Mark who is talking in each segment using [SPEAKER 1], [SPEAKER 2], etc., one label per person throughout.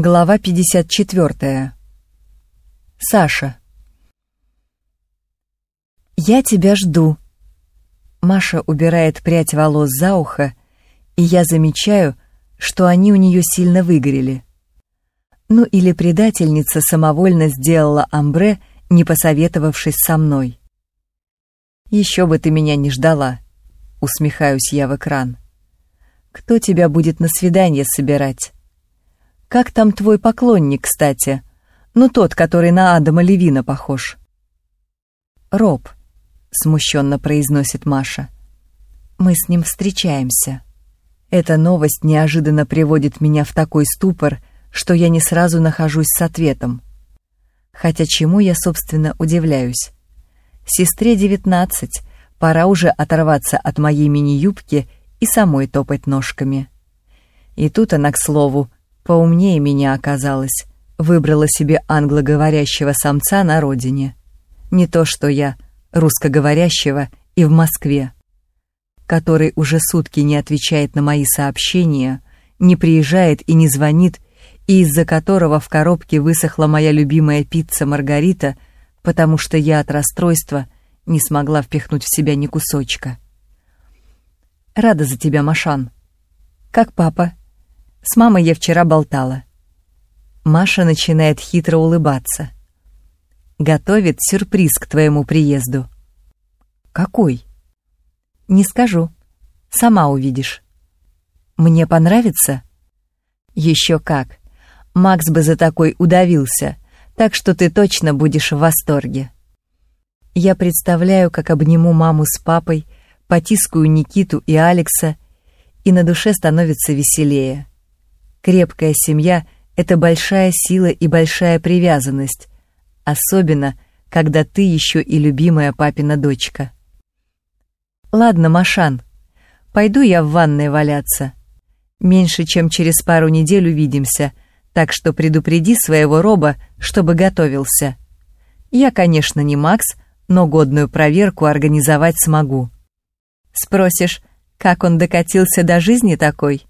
[SPEAKER 1] Глава 54. Саша. «Я тебя жду». Маша убирает прядь волос за ухо, и я замечаю, что они у нее сильно выгорели. Ну или предательница самовольно сделала амбре, не посоветовавшись со мной. «Еще бы ты меня не ждала», — усмехаюсь я в экран. «Кто тебя будет на свидание собирать?» Как там твой поклонник, кстати? Ну, тот, который на Адама Левина похож. Роб, смущенно произносит Маша. Мы с ним встречаемся. Эта новость неожиданно приводит меня в такой ступор, что я не сразу нахожусь с ответом. Хотя чему я, собственно, удивляюсь? Сестре девятнадцать, пора уже оторваться от моей мини-юбки и самой топать ножками. И тут она, к слову, Поумнее меня оказалось. Выбрала себе англоговорящего самца на родине. Не то что я, русскоговорящего и в Москве, который уже сутки не отвечает на мои сообщения, не приезжает и не звонит, и из-за которого в коробке высохла моя любимая пицца Маргарита, потому что я от расстройства не смогла впихнуть в себя ни кусочка. Рада за тебя, Машан. Как папа? С мамой я вчера болтала. Маша начинает хитро улыбаться. Готовит сюрприз к твоему приезду. Какой? Не скажу. Сама увидишь. Мне понравится? Еще как. Макс бы за такой удавился, так что ты точно будешь в восторге. Я представляю, как обниму маму с папой, потискаю Никиту и Алекса, и на душе становится веселее. Крепкая семья — это большая сила и большая привязанность, особенно, когда ты еще и любимая папина дочка. Ладно, Машан, пойду я в ванной валяться. Меньше чем через пару недель увидимся, так что предупреди своего роба, чтобы готовился. Я, конечно, не Макс, но годную проверку организовать смогу. Спросишь, как он докатился до жизни такой?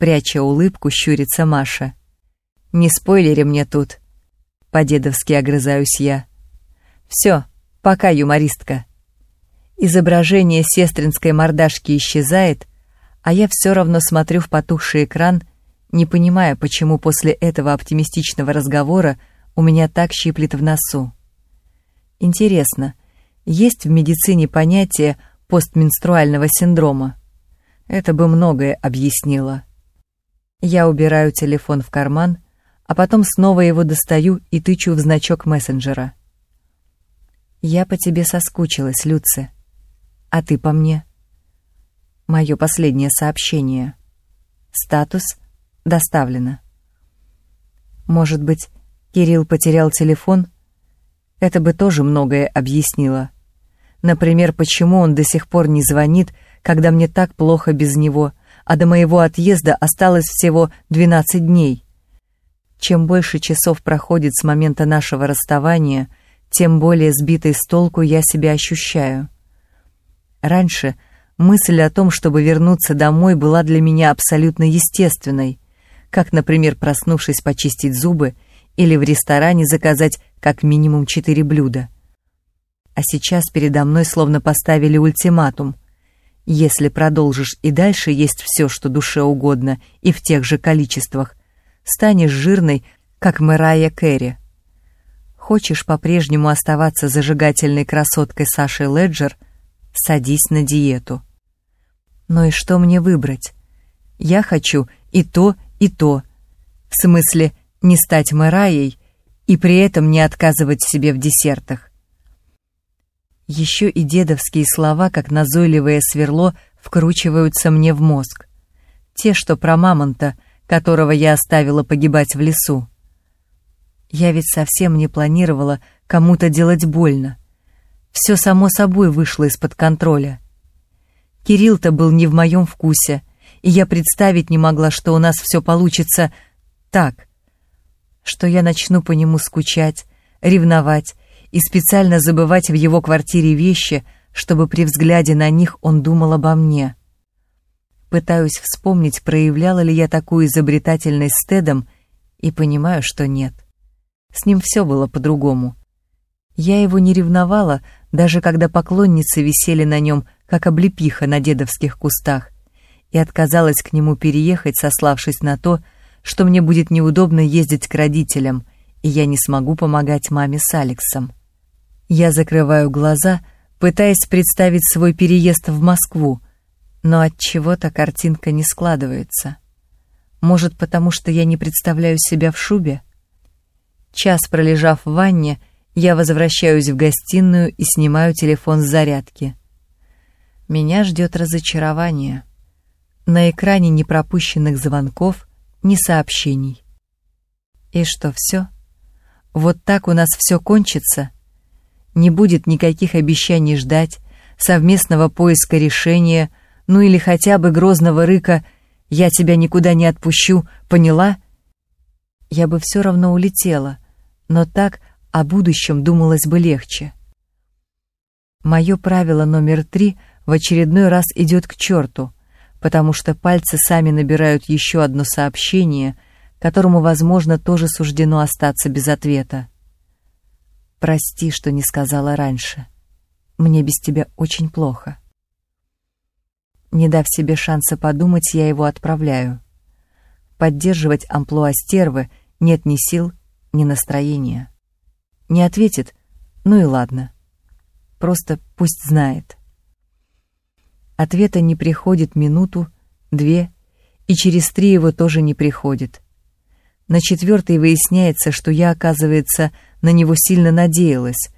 [SPEAKER 1] Пряча улыбку, щурится Маша. «Не спойлери мне тут». По-дедовски огрызаюсь я. «Все, пока, юмористка». Изображение сестринской мордашки исчезает, а я все равно смотрю в потухший экран, не понимая, почему после этого оптимистичного разговора у меня так щиплет в носу. Интересно, есть в медицине понятие постменструального синдрома? Это бы многое объяснило. Я убираю телефон в карман, а потом снова его достаю и тычу в значок мессенджера. «Я по тебе соскучилась, Люци. А ты по мне?» Мое последнее сообщение. Статус «Доставлено». Может быть, Кирилл потерял телефон? Это бы тоже многое объяснило. Например, почему он до сих пор не звонит, когда мне так плохо без него — а до моего отъезда осталось всего 12 дней. Чем больше часов проходит с момента нашего расставания, тем более сбитой с толку я себя ощущаю. Раньше мысль о том, чтобы вернуться домой, была для меня абсолютно естественной, как, например, проснувшись почистить зубы или в ресторане заказать как минимум четыре блюда. А сейчас передо мной словно поставили ультиматум. Если продолжишь и дальше есть все, что душе угодно, и в тех же количествах, станешь жирной, как Мэрайя Кэрри. Хочешь по-прежнему оставаться зажигательной красоткой Саши Леджер, садись на диету. Но и что мне выбрать? Я хочу и то, и то. В смысле, не стать Мэрайей и при этом не отказывать себе в десертах. Еще и дедовские слова, как назойливое сверло, вкручиваются мне в мозг. Те, что про мамонта, которого я оставила погибать в лесу. Я ведь совсем не планировала кому-то делать больно. Все само собой вышло из-под контроля. Кирилл-то был не в моем вкусе, и я представить не могла, что у нас все получится так, что я начну по нему скучать, ревновать, и специально забывать в его квартире вещи, чтобы при взгляде на них он думал обо мне. Пытаюсь вспомнить, проявляла ли я такую изобретательность с Тедом, и понимаю, что нет. С ним все было по-другому. Я его не ревновала, даже когда поклонницы висели на нем, как облепиха на дедовских кустах, и отказалась к нему переехать, сославшись на то, что мне будет неудобно ездить к родителям, и я не смогу помогать маме с Алексом. Я закрываю глаза, пытаясь представить свой переезд в Москву, но от чего-то картинка не складывается. Может, потому что я не представляю себя в шубе? Час пролежав в ванне, я возвращаюсь в гостиную и снимаю телефон с зарядки. Меня ждет разочарование. На экране ни пропущенных звонков, ни сообщений. И что, все? Вот так у нас все кончится? Не будет никаких обещаний ждать, совместного поиска решения, ну или хотя бы грозного рыка «Я тебя никуда не отпущу, поняла?» Я бы все равно улетела, но так о будущем думалось бы легче. Мое правило номер три в очередной раз идет к черту, потому что пальцы сами набирают еще одно сообщение, которому, возможно, тоже суждено остаться без ответа. «Прости, что не сказала раньше. Мне без тебя очень плохо». Не дав себе шанса подумать, я его отправляю. Поддерживать амплуа стервы нет ни сил, ни настроения. Не ответит, ну и ладно. Просто пусть знает. Ответа не приходит минуту, две, и через три его тоже не приходит. На четвертой выясняется, что я, оказывается, на него сильно надеялась,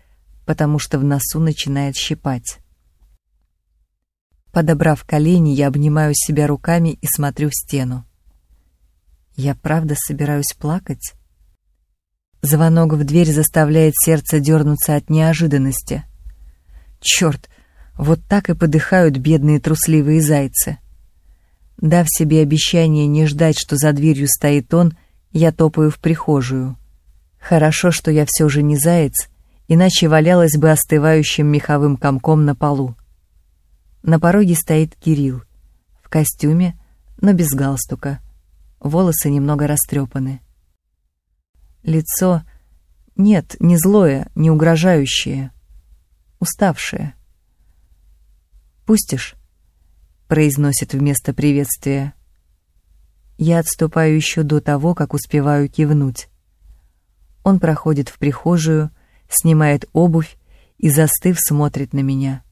[SPEAKER 1] потому что в носу начинает щипать. Подобрав колени, я обнимаю себя руками и смотрю в стену. Я правда собираюсь плакать? Звонок в дверь заставляет сердце дернуться от неожиданности. Черт, вот так и подыхают бедные трусливые зайцы. Дав себе обещание не ждать, что за дверью стоит он, я топаю в прихожую. Хорошо, что я все же не заяц, иначе валялась бы остывающим меховым комком на полу. На пороге стоит Кирилл, в костюме, но без галстука. Волосы немного растрепаны. Лицо... Нет, не злое, не угрожающее. Уставшее. «Пустишь?» — произносит вместо приветствия. Я отступаю еще до того, как успеваю кивнуть. Он проходит в прихожую, снимает обувь и, застыв, смотрит на меня.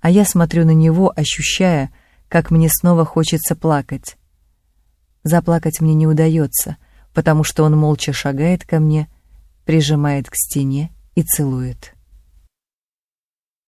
[SPEAKER 1] А я смотрю на него, ощущая, как мне снова хочется плакать. Заплакать мне не удается, потому что он молча шагает ко мне, прижимает к стене и целует.